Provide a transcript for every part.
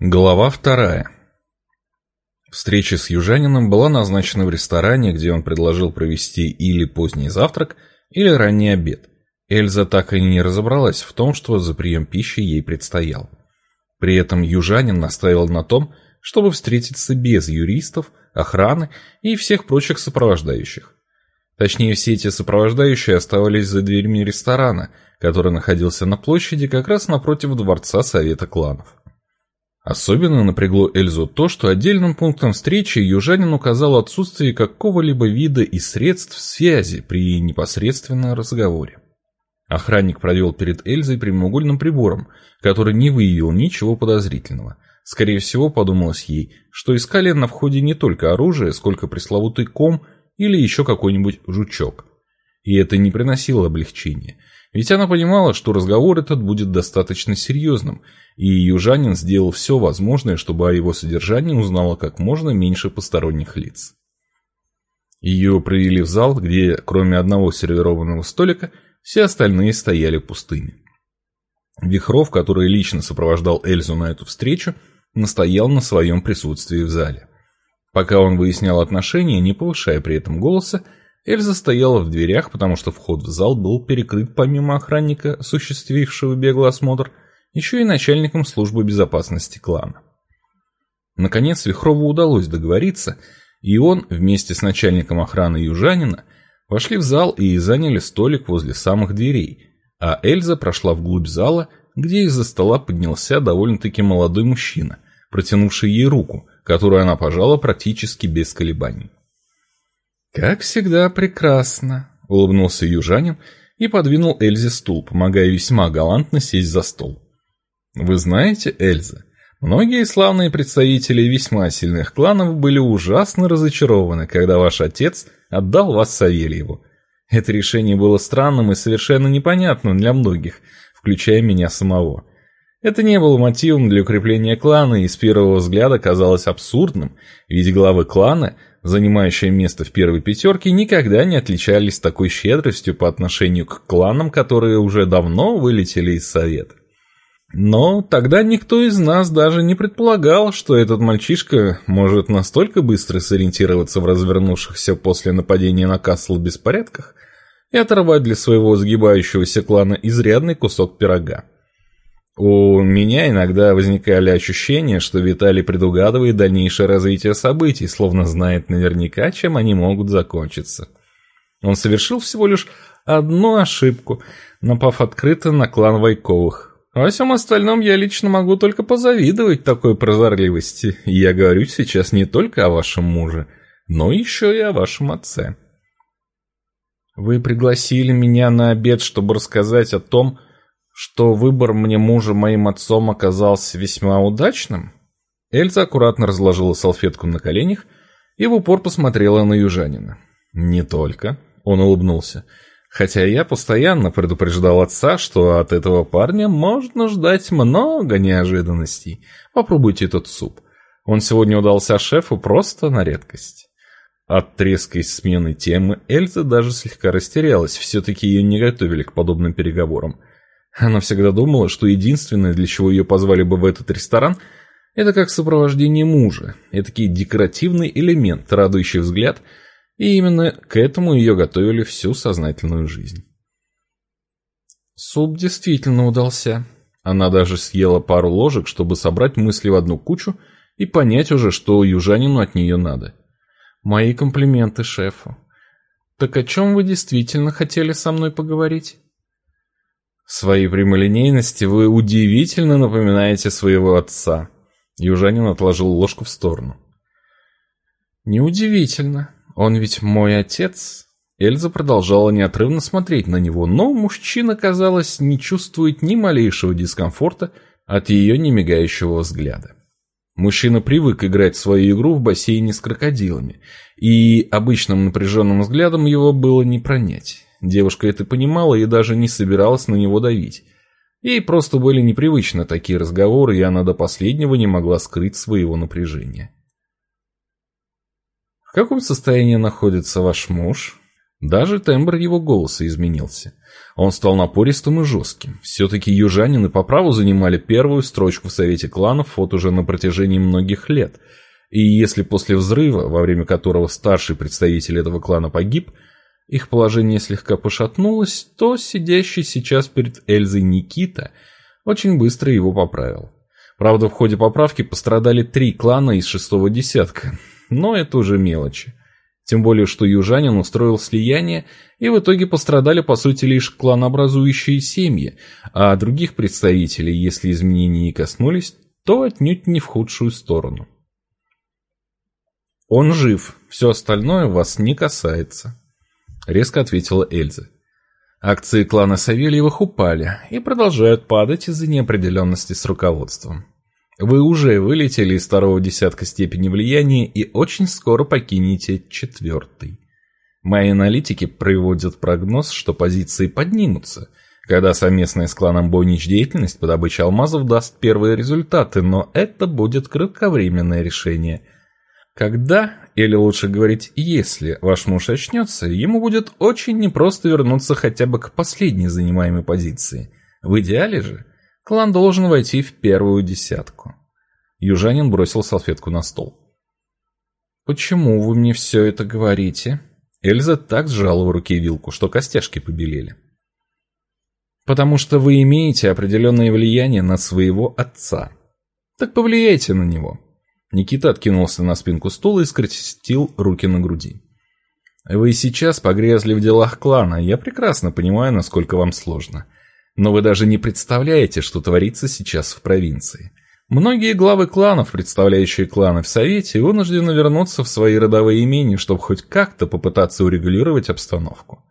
Глава вторая. Встреча с южанином была назначена в ресторане, где он предложил провести или поздний завтрак, или ранний обед. Эльза так и не разобралась в том, что за прием пищи ей предстоял. При этом южанин настаивал на том, чтобы встретиться без юристов, охраны и всех прочих сопровождающих. Точнее, все эти сопровождающие оставались за дверьми ресторана, который находился на площади как раз напротив дворца Совета кланов. Особенно напрягло Эльзу то, что отдельным пунктом встречи южанин указал отсутствие какого-либо вида и средств связи при непосредственном разговоре. Охранник провел перед Эльзой прямоугольным прибором, который не выявил ничего подозрительного. Скорее всего, подумалось ей, что искали на входе не только оружие, сколько пресловутый ком или еще какой-нибудь жучок. И это не приносило облегчения – ведь она понимала, что разговор этот будет достаточно серьезным, и южанин сделал все возможное, чтобы о его содержании узнало как можно меньше посторонних лиц. Ее провели в зал, где, кроме одного сервированного столика, все остальные стояли пустыми. Вихров, который лично сопровождал Эльзу на эту встречу, настоял на своем присутствии в зале. Пока он выяснял отношения, не повышая при этом голоса, Эльза стояла в дверях, потому что вход в зал был перекрыт помимо охранника, осуществившего беглый осмотр, еще и начальником службы безопасности клана. Наконец Вихрову удалось договориться, и он вместе с начальником охраны южанина вошли в зал и заняли столик возле самых дверей, а Эльза прошла вглубь зала, где из-за стола поднялся довольно-таки молодой мужчина, протянувший ей руку, которую она пожала практически без колебаний. «Как всегда прекрасно», — улыбнулся южанин и подвинул Эльзе стул, помогая весьма галантно сесть за стол. «Вы знаете, Эльза, многие славные представители весьма сильных кланов были ужасно разочарованы, когда ваш отец отдал вас Савельеву. Это решение было странным и совершенно непонятным для многих, включая меня самого. Это не было мотивом для укрепления клана и с первого взгляда казалось абсурдным, ведь главы клана — занимающие место в первой пятерке, никогда не отличались такой щедростью по отношению к кланам, которые уже давно вылетели из Совета. Но тогда никто из нас даже не предполагал, что этот мальчишка может настолько быстро сориентироваться в развернувшихся после нападения на Касл беспорядках и оторвать для своего сгибающегося клана изрядный кусок пирога. У меня иногда возникали ощущения, что Виталий предугадывает дальнейшее развитие событий, словно знает наверняка, чем они могут закончиться. Он совершил всего лишь одну ошибку, напав открыто на клан Вайковых. Во всем остальном я лично могу только позавидовать такой прозорливости, я говорю сейчас не только о вашем муже, но еще и о вашем отце. Вы пригласили меня на обед, чтобы рассказать о том, что выбор мне мужа моим отцом оказался весьма удачным? Эльза аккуратно разложила салфетку на коленях и в упор посмотрела на южанина. «Не только», — он улыбнулся, «хотя я постоянно предупреждал отца, что от этого парня можно ждать много неожиданностей. Попробуйте этот суп. Он сегодня удался шефу просто на редкость». От резкой смены темы Эльза даже слегка растерялась, все-таки ее не готовили к подобным переговорам. Она всегда думала, что единственное, для чего ее позвали бы в этот ресторан, это как сопровождение мужа, этакий декоративный элемент, радующий взгляд, и именно к этому ее готовили всю сознательную жизнь. Суп действительно удался. Она даже съела пару ложек, чтобы собрать мысли в одну кучу и понять уже, что южанину от нее надо. Мои комплименты шефу. Так о чем вы действительно хотели со мной поговорить? Своей прямолинейности вы удивительно напоминаете своего отца. Южанин отложил ложку в сторону. Неудивительно. Он ведь мой отец. Эльза продолжала неотрывно смотреть на него, но мужчина, казалось, не чувствует ни малейшего дискомфорта от ее немигающего взгляда. Мужчина привык играть свою игру в бассейне с крокодилами, и обычным напряженным взглядом его было не пронять. Девушка это понимала и даже не собиралась на него давить. Ей просто были непривычны такие разговоры, и она до последнего не могла скрыть своего напряжения. «В каком состоянии находится ваш муж?» Даже тембр его голоса изменился. Он стал напористым и жестким. Все-таки южанины по праву занимали первую строчку в Совете кланов вот уже на протяжении многих лет. И если после взрыва, во время которого старший представитель этого клана погиб, их положение слегка пошатнулось, то сидящий сейчас перед Эльзой Никита очень быстро его поправил. Правда, в ходе поправки пострадали три клана из шестого десятка, но это уже мелочи. Тем более, что южанин устроил слияние, и в итоге пострадали, по сути, лишь кланообразующие семьи, а других представителей, если изменения не коснулись, то отнюдь не в худшую сторону. «Он жив, все остальное вас не касается», — резко ответила Эльза. Акции клана Савельевых упали и продолжают падать из-за неопределенности с руководством. Вы уже вылетели из второго десятка степени влияния и очень скоро покинете четвертый. Мои аналитики проводят прогноз, что позиции поднимутся, когда совместная с кланом Бонич деятельность по добыче алмазов даст первые результаты, но это будет кратковременное решение. Когда, или лучше говорить, если ваш муж очнется, ему будет очень непросто вернуться хотя бы к последней занимаемой позиции. В идеале же Клан должен войти в первую десятку. Южанин бросил салфетку на стол. «Почему вы мне все это говорите?» Эльза так сжала в руке вилку, что костяшки побелели. «Потому что вы имеете определенное влияние на своего отца. Так повлияйте на него». Никита откинулся на спинку стула и скрестил руки на груди. «Вы сейчас погрязли в делах клана, я прекрасно понимаю, насколько вам сложно. Но вы даже не представляете, что творится сейчас в провинции. Многие главы кланов, представляющие кланы в Совете, вынуждены вернуться в свои родовые имения, чтобы хоть как-то попытаться урегулировать обстановку.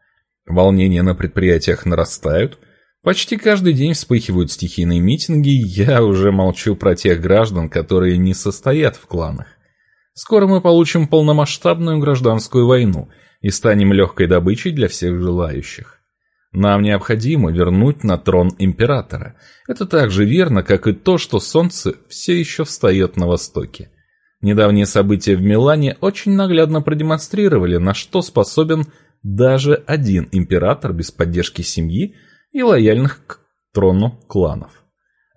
Волнения на предприятиях нарастают, почти каждый день вспыхивают стихийные митинги, я уже молчу про тех граждан, которые не состоят в кланах. Скоро мы получим полномасштабную гражданскую войну и станем легкой добычей для всех желающих. Нам необходимо вернуть на трон императора. Это так же верно, как и то, что солнце все еще встает на востоке. Недавние события в Милане очень наглядно продемонстрировали, на что способен даже один император без поддержки семьи и лояльных к трону кланов.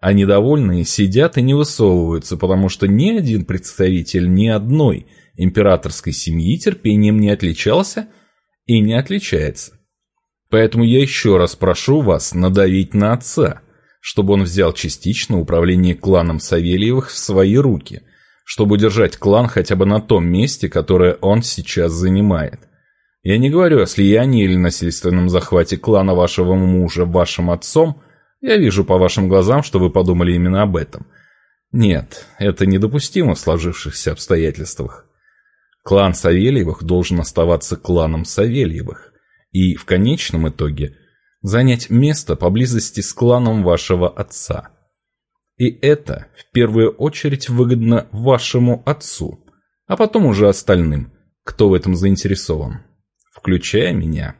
А недовольные сидят и не высовываются, потому что ни один представитель ни одной императорской семьи терпением не отличался и не отличается. Поэтому я еще раз прошу вас надавить на отца, чтобы он взял частично управление кланом Савельевых в свои руки, чтобы удержать клан хотя бы на том месте, которое он сейчас занимает. Я не говорю о слиянии или насильственном захвате клана вашего мужа вашим отцом, я вижу по вашим глазам, что вы подумали именно об этом. Нет, это недопустимо в сложившихся обстоятельствах. Клан Савельевых должен оставаться кланом Савельевых и, в конечном итоге, занять место поблизости с кланом вашего отца. И это, в первую очередь, выгодно вашему отцу, а потом уже остальным, кто в этом заинтересован, включая меня.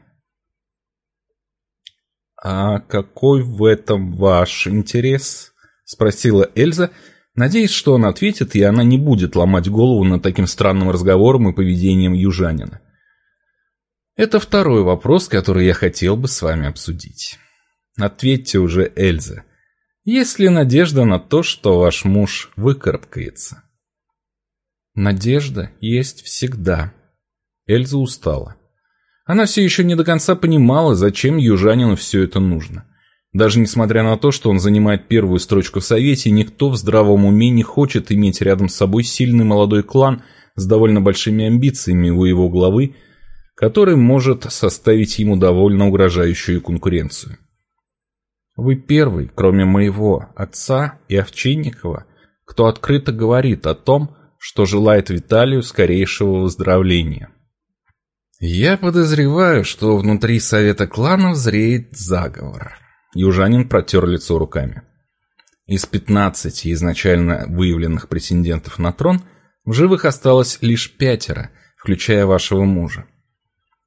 «А какой в этом ваш интерес?» — спросила Эльза, надеясь, что он ответит, и она не будет ломать голову над таким странным разговором и поведением южанина. Это второй вопрос, который я хотел бы с вами обсудить. Ответьте уже, Эльза. Есть ли надежда на то, что ваш муж выкарабкается? Надежда есть всегда. Эльза устала. Она все еще не до конца понимала, зачем южанину все это нужно. Даже несмотря на то, что он занимает первую строчку в Совете, никто в здравом уме не хочет иметь рядом с собой сильный молодой клан с довольно большими амбициями у его главы, который может составить ему довольно угрожающую конкуренцию. Вы первый, кроме моего отца и Овчинникова, кто открыто говорит о том, что желает Виталию скорейшего выздоровления. Я подозреваю, что внутри совета кланов зреет заговор. Южанин протер лицо руками. Из 15 изначально выявленных претендентов на трон в живых осталось лишь пятеро, включая вашего мужа.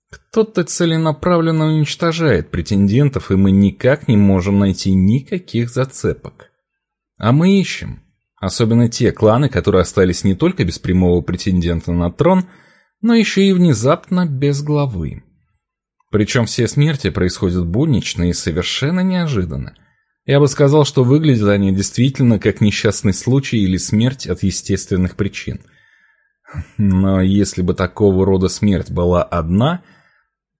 Кто-то целенаправленно уничтожает претендентов, и мы никак не можем найти никаких зацепок. А мы ищем. Особенно те кланы, которые остались не только без прямого претендента на трон, но еще и внезапно без главы. Причем все смерти происходят буднично и совершенно неожиданно. Я бы сказал, что выглядят они действительно как несчастный случай или смерть от естественных причин. Но если бы такого рода смерть была одна,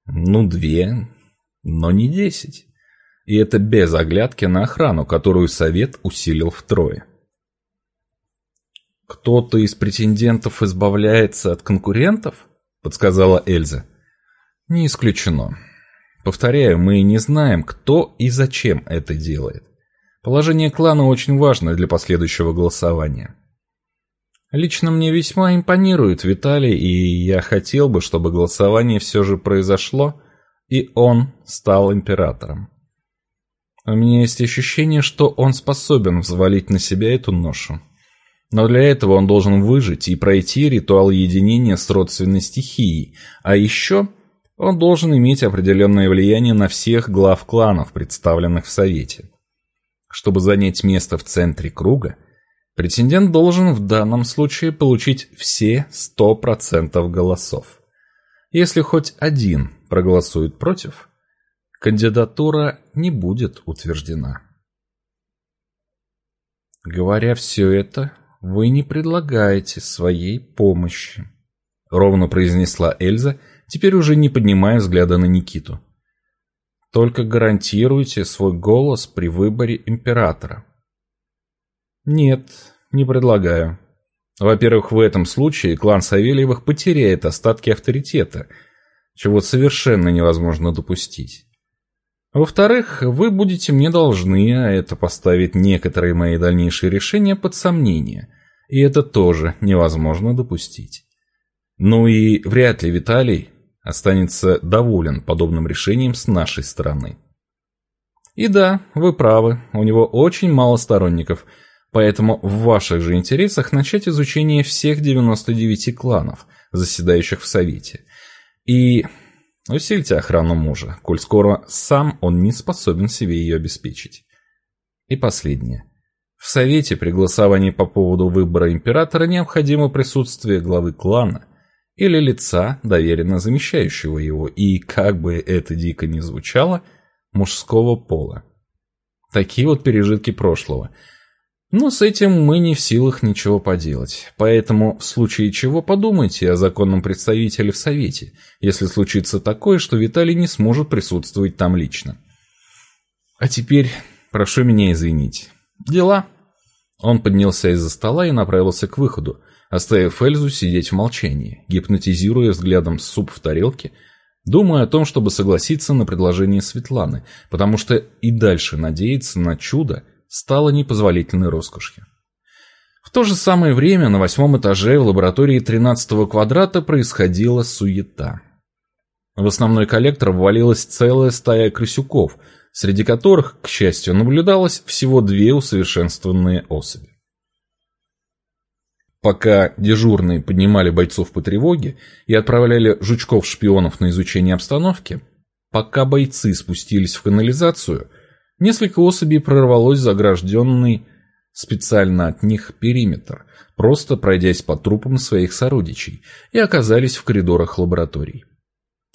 ну две, но не десять. И это без оглядки на охрану, которую совет усилил втрое. «Кто-то из претендентов избавляется от конкурентов?» — подсказала Эльза. «Не исключено. Повторяю, мы не знаем, кто и зачем это делает. Положение клана очень важно для последующего голосования. Лично мне весьма импонирует Виталий, и я хотел бы, чтобы голосование все же произошло, и он стал императором. У меня есть ощущение, что он способен взвалить на себя эту ношу. Но для этого он должен выжить и пройти ритуал единения с родственной стихией, а еще он должен иметь определенное влияние на всех глав кланов, представленных в Совете. Чтобы занять место в центре круга, претендент должен в данном случае получить все 100% голосов. Если хоть один проголосует против, кандидатура не будет утверждена. Говоря все это, вы не предлагаете своей помощи, ровно произнесла Эльза, теперь уже не поднимая взгляда на Никиту. Только гарантируйте свой голос при выборе императора. Нет, не предлагаю. Во-первых, в этом случае клан Савельевых потеряет остатки авторитета, чего совершенно невозможно допустить. Во-вторых, вы будете мне должны, а это поставит некоторые мои дальнейшие решения под сомнение, и это тоже невозможно допустить. Ну и вряд ли Виталий останется доволен подобным решением с нашей стороны. И да, вы правы, у него очень мало сторонников, поэтому в ваших же интересах начать изучение всех 99 кланов, заседающих в Совете. И усильте охрану мужа, коль скоро сам он не способен себе ее обеспечить. И последнее. В Совете при голосовании по поводу выбора императора необходимо присутствие главы клана – или лица, доверенно замещающего его, и, как бы это дико ни звучало, мужского пола. Такие вот пережитки прошлого. Но с этим мы не в силах ничего поделать. Поэтому, в случае чего, подумайте о законном представителе в Совете, если случится такое, что Виталий не сможет присутствовать там лично. А теперь прошу меня извинить. Дела. Он поднялся из-за стола и направился к выходу, оставив Эльзу сидеть в молчании, гипнотизируя взглядом суп в тарелке, думая о том, чтобы согласиться на предложение Светланы, потому что и дальше надеяться на чудо стало непозволительной роскошью. В то же самое время на восьмом этаже в лаборатории 13 квадрата происходила суета. В основной коллектор ввалилась целая стая крысюков, среди которых, к счастью, наблюдалось всего две усовершенствованные особи. Пока дежурные поднимали бойцов по тревоге и отправляли жучков-шпионов на изучение обстановки, пока бойцы спустились в канализацию, несколько особей прорвалось загражденный специально от них периметр, просто пройдясь по трупам своих сородичей, и оказались в коридорах лабораторий.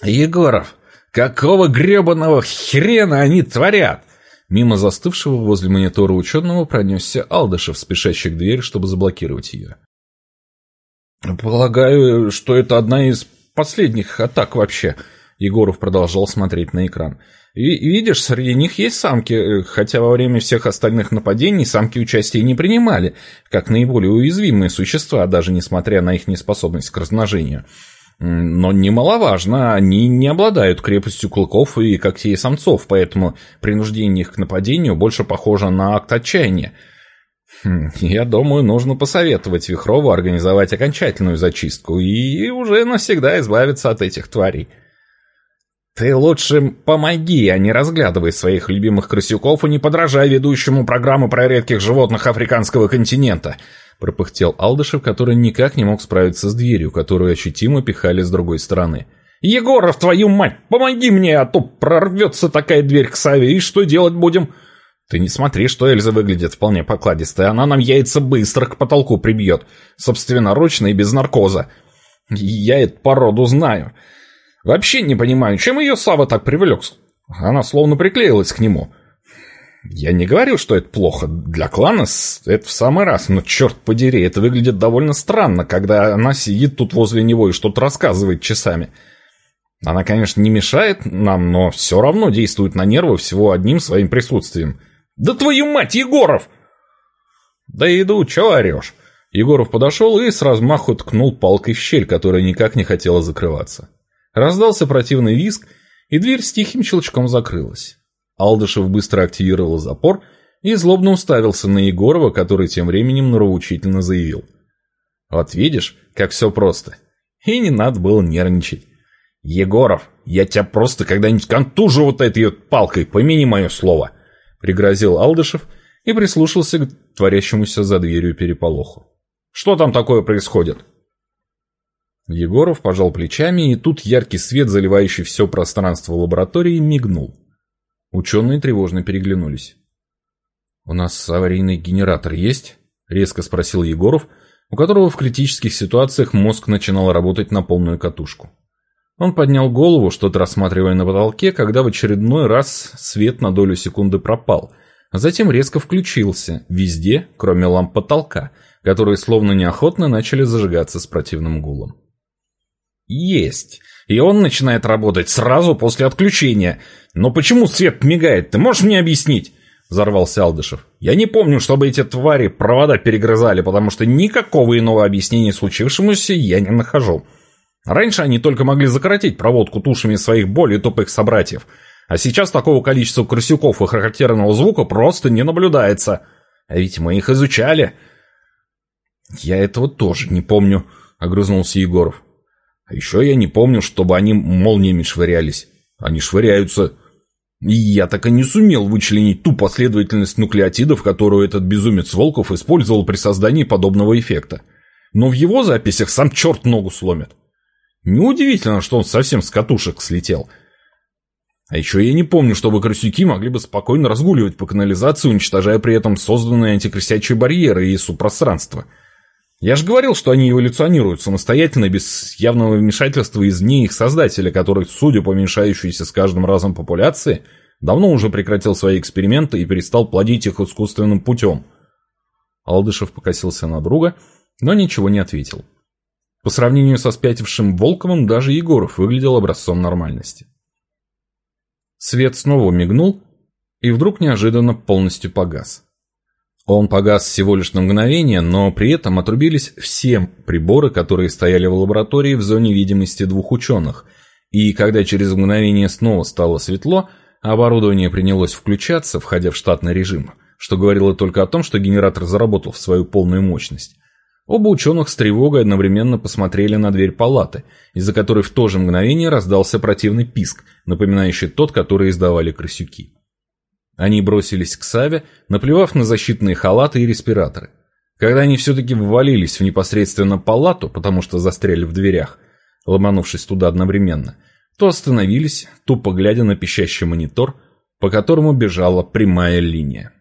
«Егоров, какого гребаного хрена они творят?» Мимо застывшего возле монитора ученого пронесся Алдышев, спешащий к двери, чтобы заблокировать ее. Полагаю, что это одна из последних атак вообще. Егоров продолжал смотреть на экран. Видишь, среди них есть самки, хотя во время всех остальных нападений самки участия не принимали, как наиболее уязвимые существа, даже несмотря на их неспособность к размножению. Но немаловажно, они не обладают крепостью клыков и когтей самцов, поэтому принуждение их к нападению больше похоже на акт отчаяния. Хм, я думаю, нужно посоветовать Вихрову организовать окончательную зачистку и уже навсегда избавиться от этих тварей. Ты лучше помоги, а не разглядывай своих любимых крысюков и не подражай ведущему программы про редких животных африканского континента, пропыхтел Алдышев, который никак не мог справиться с дверью, которую ощутимо пихали с другой стороны. «Егоров, твою мать, помоги мне, а то прорвется такая дверь к Саве, и что делать будем?» Ты не смотри, что Эльза выглядит вполне покладистой. Она нам яйца быстро к потолку прибьет. Собственноручно и без наркоза. Я эту породу знаю. Вообще не понимаю, чем ее Сава так привлек? Она словно приклеилась к нему. Я не говорил, что это плохо. Для клана это в самый раз, но черт подери, это выглядит довольно странно, когда она сидит тут возле него и что-то рассказывает часами. Она, конечно, не мешает нам, но все равно действует на нервы всего одним своим присутствием. «Да твою мать, Егоров!» «Да иду, чего орешь?» Егоров подошел и с размаху ткнул палкой в щель, которая никак не хотела закрываться. Раздался противный визг, и дверь с тихим щелчком закрылась. Алдышев быстро активировал запор и злобно уставился на Егорова, который тем временем нравоучительно заявил. «Вот видишь, как все просто. И не надо было нервничать. Егоров, я тебя просто когда-нибудь контужу вот этой палкой, помяни мое слово!» Пригрозил Алдышев и прислушался к творящемуся за дверью переполоху. «Что там такое происходит?» Егоров пожал плечами, и тут яркий свет, заливающий все пространство лаборатории, мигнул. Ученые тревожно переглянулись. «У нас аварийный генератор есть?» — резко спросил Егоров, у которого в критических ситуациях мозг начинал работать на полную катушку. Он поднял голову, что-то рассматривая на потолке, когда в очередной раз свет на долю секунды пропал, а затем резко включился, везде, кроме ламп потолка, которые словно неохотно начали зажигаться с противным гулом. «Есть!» И он начинает работать сразу после отключения. Но почему свет мигает, ты можешь мне объяснить? Взорвался Алдышев. Я не помню, чтобы эти твари провода перегрызали, потому что никакого иного объяснения случившемуся я не нахожу. Раньше они только могли закоротить проводку тушами своих более тупых собратьев. А сейчас такого количества крысюков и характерного звука просто не наблюдается. А ведь мы их изучали. Я этого тоже не помню, огрызнулся Егоров. А еще я не помню, чтобы они молниями швырялись. Они швыряются. И я так и не сумел вычленить ту последовательность нуклеотидов, которую этот безумец Волков использовал при создании подобного эффекта. Но в его записях сам черт ногу сломит. Неудивительно, что он совсем с катушек слетел. А еще я не помню, чтобы крысюки могли бы спокойно разгуливать по канализации, уничтожая при этом созданные антикрысячие барьеры и субпространства. Я же говорил, что они эволюционируют самостоятельно, без явного вмешательства извне их создателя, который, судя по уменьшающейся с каждым разом популяции, давно уже прекратил свои эксперименты и перестал плодить их искусственным путем. Алдышев покосился на друга, но ничего не ответил. По сравнению со спятившим Волковым, даже Егоров выглядел образцом нормальности. Свет снова мигнул, и вдруг неожиданно полностью погас. Он погас всего лишь на мгновение, но при этом отрубились все приборы, которые стояли в лаборатории в зоне видимости двух ученых. И когда через мгновение снова стало светло, оборудование принялось включаться, входя в штатный режим, что говорило только о том, что генератор заработал в свою полную мощность. Оба ученых с тревогой одновременно посмотрели на дверь палаты, из-за которой в то же мгновение раздался противный писк, напоминающий тот, который издавали крысюки. Они бросились к Саве, наплевав на защитные халаты и респираторы. Когда они все-таки ввалились в непосредственно палату, потому что застряли в дверях, ломанувшись туда одновременно, то остановились, тупо глядя на пищащий монитор, по которому бежала прямая линия.